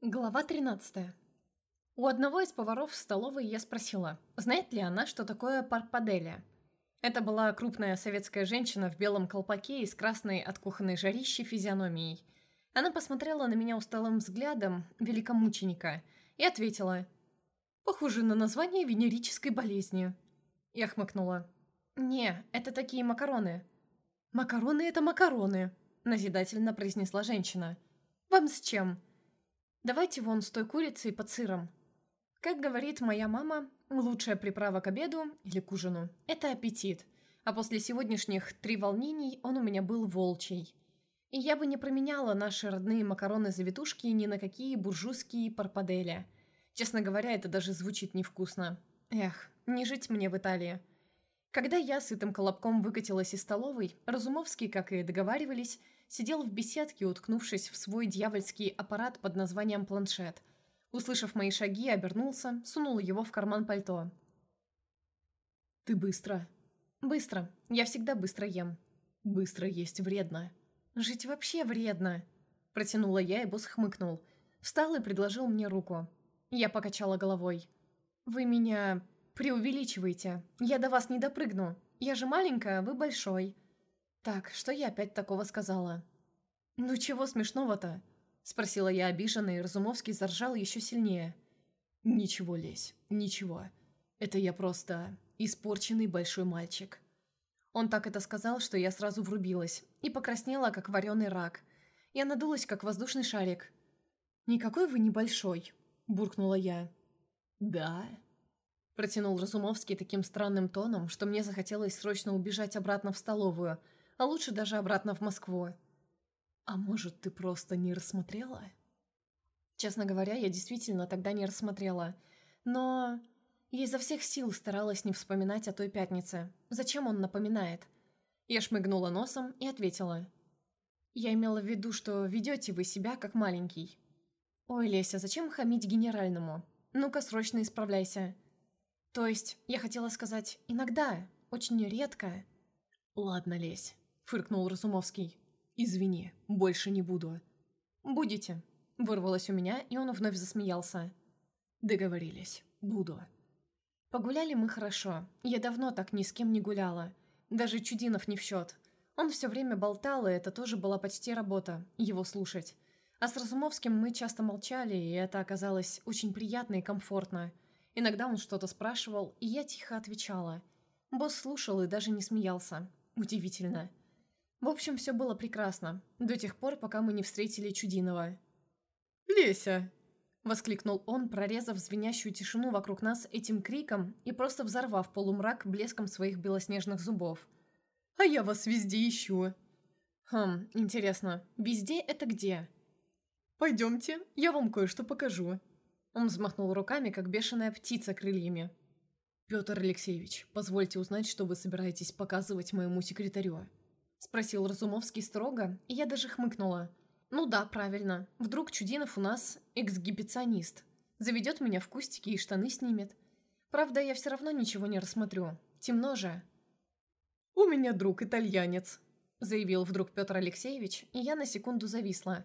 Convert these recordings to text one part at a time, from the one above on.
Глава 13. У одного из поваров в столовой я спросила, знает ли она, что такое парпаделя. Это была крупная советская женщина в белом колпаке и с красной от кухонной жарищи физиономией. Она посмотрела на меня усталым взглядом великомученика и ответила, «Похоже на название венерической болезни». Я хмыкнула. «Не, это такие макароны». «Макароны — это макароны», — назидательно произнесла женщина. «Вам с чем?» Давайте вон с той курицей под сыром. Как говорит моя мама, лучшая приправа к обеду или к ужину – это аппетит. А после сегодняшних три волнений он у меня был волчий. И я бы не променяла наши родные макароны-завитушки ни на какие буржуйские парпадели. Честно говоря, это даже звучит невкусно. Эх, не жить мне в Италии. Когда я сытым колобком выкатилась из столовой, Разумовский, как и договаривались, сидел в беседке, уткнувшись в свой дьявольский аппарат под названием планшет. Услышав мои шаги, обернулся, сунул его в карман пальто. «Ты быстро». «Быстро. Я всегда быстро ем». «Быстро есть вредно». «Жить вообще вредно», — протянула я, и босс хмыкнул. Встал и предложил мне руку. Я покачала головой. «Вы меня преувеличиваете. Я до вас не допрыгну. Я же маленькая, вы большой». Так, что я опять такого сказала? «Ну чего смешного-то?» — спросила я обиженно, и Разумовский заржал еще сильнее. «Ничего, Лесь, ничего. Это я просто испорченный большой мальчик». Он так это сказал, что я сразу врубилась и покраснела, как вареный рак. Я надулась, как воздушный шарик. «Никакой вы небольшой», — буркнула я. «Да?» Протянул Разумовский таким странным тоном, что мне захотелось срочно убежать обратно в столовую — а лучше даже обратно в Москву. А может, ты просто не рассмотрела? Честно говоря, я действительно тогда не рассмотрела. Но я изо всех сил старалась не вспоминать о той пятнице. Зачем он напоминает? Я шмыгнула носом и ответила. Я имела в виду, что ведете вы себя как маленький. Ой, Леся, зачем хамить генеральному? Ну-ка, срочно исправляйся. То есть, я хотела сказать, иногда, очень редко. Ладно, Лесь, фыркнул Разумовский. «Извини, больше не буду». «Будете», — вырвалось у меня, и он вновь засмеялся. «Договорились. Буду». Погуляли мы хорошо. Я давно так ни с кем не гуляла. Даже Чудинов не в счет. Он все время болтал, и это тоже была почти работа, его слушать. А с Разумовским мы часто молчали, и это оказалось очень приятно и комфортно. Иногда он что-то спрашивал, и я тихо отвечала. Босс слушал и даже не смеялся. Удивительно. В общем, все было прекрасно, до тех пор, пока мы не встретили Чудинова. «Леся!» — воскликнул он, прорезав звенящую тишину вокруг нас этим криком и просто взорвав полумрак блеском своих белоснежных зубов. «А я вас везде ищу!» «Хм, интересно, везде это где?» «Пойдемте, я вам кое-что покажу». Он взмахнул руками, как бешеная птица крыльями. «Петр Алексеевич, позвольте узнать, что вы собираетесь показывать моему секретарю». — спросил Разумовский строго, и я даже хмыкнула. «Ну да, правильно. Вдруг Чудинов у нас эксгибиционист. Заведет меня в кустики и штаны снимет. Правда, я все равно ничего не рассмотрю. Темно же». «У меня друг итальянец», — заявил вдруг Петр Алексеевич, и я на секунду зависла.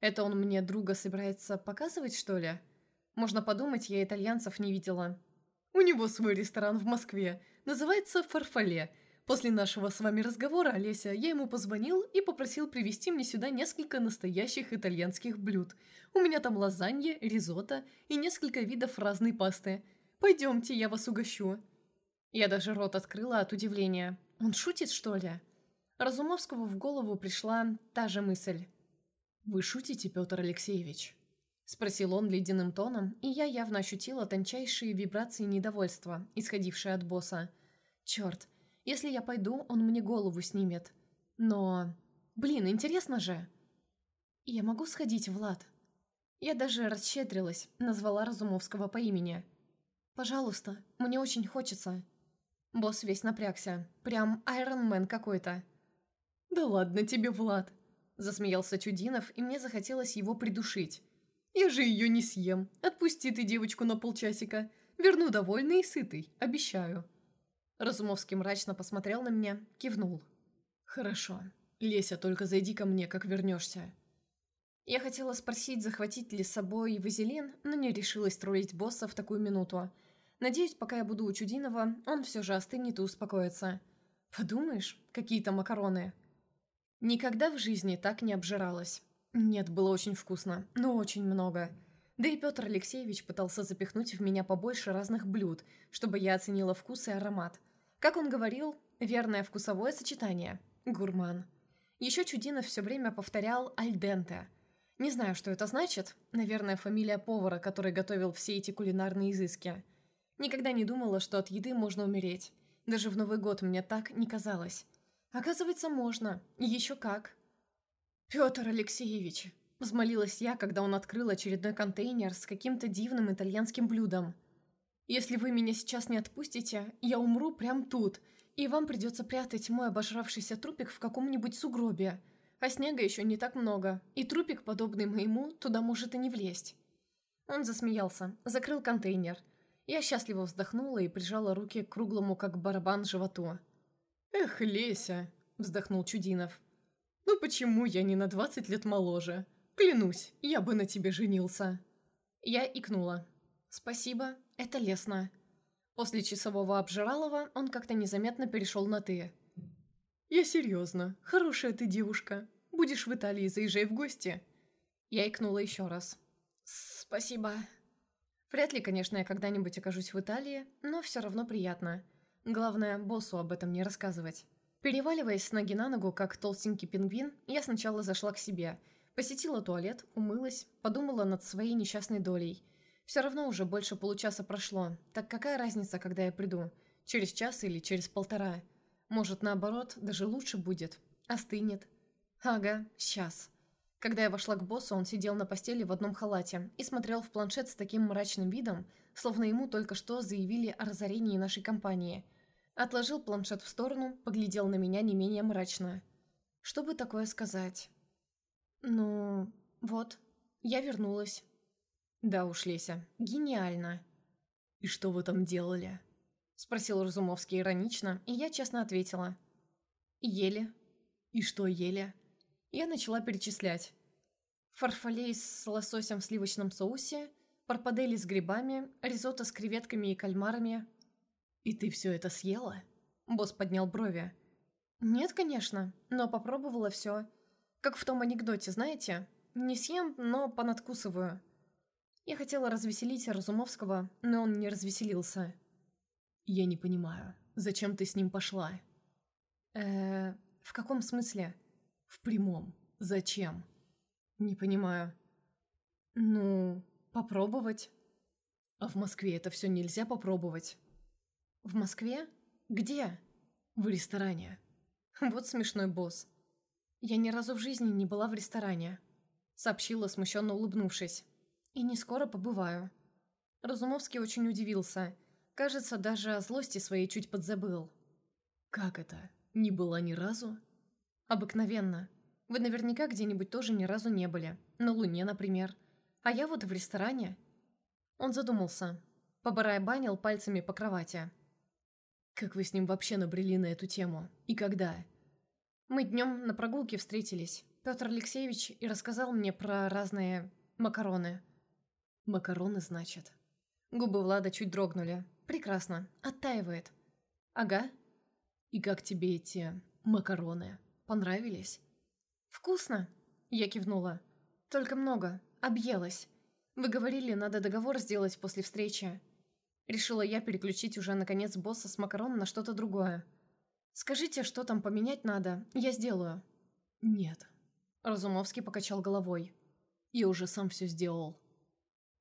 «Это он мне друга собирается показывать, что ли? Можно подумать, я итальянцев не видела». «У него свой ресторан в Москве. Называется «Фарфале». После нашего с вами разговора, Олеся, я ему позвонил и попросил привезти мне сюда несколько настоящих итальянских блюд. У меня там лазанья, ризотто и несколько видов разной пасты. Пойдемте, я вас угощу». Я даже рот открыла от удивления. Он шутит, что ли? Разумовскому в голову пришла та же мысль. «Вы шутите, Петр Алексеевич?» Спросил он ледяным тоном, и я явно ощутила тончайшие вибрации недовольства, исходившие от босса. «Черт, если я пойду, он мне голову снимет. Но... Блин, интересно же. Я могу сходить, Влад? Я даже расщедрилась, назвала Разумовского по имени. Пожалуйста, мне очень хочется. Босс весь напрягся. Прям Айронмен какой-то. «Да ладно тебе, Влад!» Засмеялся Чудинов, и мне захотелось его придушить. «Я же ее не съем. Отпусти ты девочку на полчасика. Верну довольный и сытый, обещаю». Разумовский мрачно посмотрел на меня, кивнул. «Хорошо. Леся, только зайди ко мне, как вернешься». Я хотела спросить, захватить ли с собой вазелин, но не решилась троллить босса в такую минуту. Надеюсь, пока я буду у Чудинова, он все же остынет и успокоится. Подумаешь, какие-то макароны. Никогда в жизни так не обжиралась. Нет, было очень вкусно, но очень много. Да и Петр Алексеевич пытался запихнуть в меня побольше разных блюд, чтобы я оценила вкус и аромат. Как он говорил, верное вкусовое сочетание. Гурман. Еще Чудинов все время повторял «альденте». Не знаю, что это значит. Наверное, фамилия повара, который готовил все эти кулинарные изыски. Никогда не думала, что от еды можно умереть. Даже в Новый год мне так не казалось. Оказывается, можно. Еще как. «Петр Алексеевич!» – взмолилась я, когда он открыл очередной контейнер с каким-то дивным итальянским блюдом. «Если вы меня сейчас не отпустите, я умру прямо тут, и вам придется прятать мой обожравшийся трупик в каком-нибудь сугробе. А снега еще не так много, и трупик, подобный моему, туда может и не влезть». Он засмеялся, закрыл контейнер. Я счастливо вздохнула и прижала руки к круглому, как барабан, животу. «Эх, Леся!» – вздохнул Чудинов. «Ну почему я не на двадцать лет моложе? Клянусь, я бы на тебе женился». Я икнула. «Спасибо, это лестно». После часового обжиралова он как-то незаметно перешел на «ты». «Я серьезно. Хорошая ты девушка. Будешь в Италии, заезжай в гости». Я икнула еще раз. «Спасибо». Вряд ли, конечно, я когда-нибудь окажусь в Италии, но все равно приятно. Главное, боссу об этом не рассказывать. Переваливаясь с ноги на ногу, как толстенький пингвин, я сначала зашла к себе, посетила туалет, умылась, подумала над своей несчастной долей. Все равно уже больше получаса прошло, так какая разница, когда я приду? Через час или через полтора? Может, наоборот, даже лучше будет. Остынет. Ага, сейчас. Когда я вошла к боссу, он сидел на постели в одном халате и смотрел в планшет с таким мрачным видом, словно ему только что заявили о разорении нашей компании. Отложил планшет в сторону, поглядел на меня не менее мрачно. Что бы такое сказать? Ну, вот, я вернулась. Да уж, Леся, гениально. И что вы там делали? — спросил Разумовский иронично, и я честно ответила. «Ели». «И что ели?» Я начала перечислять. Фарфалей с лососем в сливочном соусе, парпадели с грибами, ризотто с креветками и кальмарами. «И ты все это съела?» Босс поднял брови. «Нет, конечно, но попробовала все. Как в том анекдоте, знаете? Не съем, но понадкусываю». Я хотела развеселить Разумовского, но он не развеселился. «Я не понимаю, зачем ты с ним пошла?» э в каком смысле?» «В прямом. Зачем?» «Не понимаю». «Ну, попробовать». «А в Москве это все нельзя попробовать?» «В Москве? Где?» «В ресторане». «Вот смешной босс. Я ни разу в жизни не была в ресторане», — сообщила, смущенно улыбнувшись. «И не скоро побываю». Разумовский очень удивился — Кажется, даже о злости своей чуть подзабыл. «Как это? Не была ни разу?» «Обыкновенно. Вы наверняка где-нибудь тоже ни разу не были. На Луне, например. А я вот в ресторане». Он задумался. Побарабанил пальцами по кровати. «Как вы с ним вообще набрели на эту тему? И когда?» «Мы днем на прогулке встретились. Петр Алексеевич и рассказал мне про разные макароны». «Макароны, значит?» Губы Влада чуть дрогнули. Прекрасно. Оттаивает. Ага. И как тебе эти макароны? Понравились? Вкусно. Я кивнула. Только много. Объелась. Вы говорили, надо договор сделать после встречи. Решила я переключить уже, наконец, босса с макарон на что-то другое. Скажите, что там поменять надо, я сделаю. Нет. Разумовский покачал головой. Я уже сам все сделал.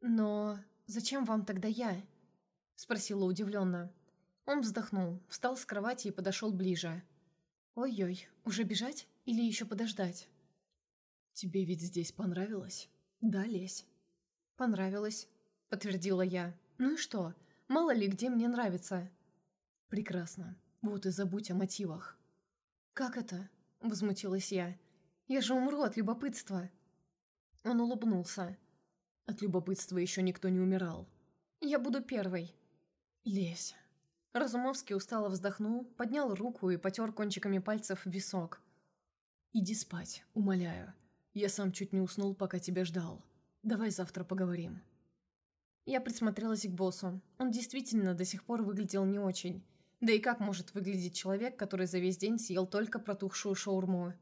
Но зачем вам тогда я? Спросила удивленно. Он вздохнул, встал с кровати и подошел ближе. «Ой-ой, уже бежать или еще подождать?» «Тебе ведь здесь понравилось?» «Да, Лесь?» «Понравилось», — подтвердила я. «Ну и что? Мало ли где мне нравится». «Прекрасно. Вот и забудь о мотивах». «Как это?» — возмутилась я. «Я же умру от любопытства». Он улыбнулся. «От любопытства еще никто не умирал». «Я буду первой», «Лезь». Разумовский устало вздохнул, поднял руку и потер кончиками пальцев висок. «Иди спать, умоляю. Я сам чуть не уснул, пока тебя ждал. Давай завтра поговорим». Я присмотрелась к боссу. Он действительно до сих пор выглядел не очень. Да и как может выглядеть человек, который за весь день съел только протухшую шаурму?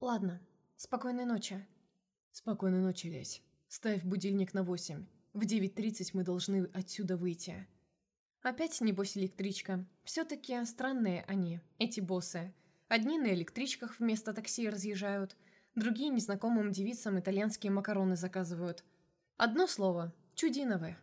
Ладно, спокойной ночи. Спокойной ночи, Лесь. Ставь будильник на восемь. В 9.30 мы должны отсюда выйти. Опять, небось, электричка. Все-таки странные они, эти боссы. Одни на электричках вместо такси разъезжают, другие незнакомым девицам итальянские макароны заказывают. Одно слово – чудиновые.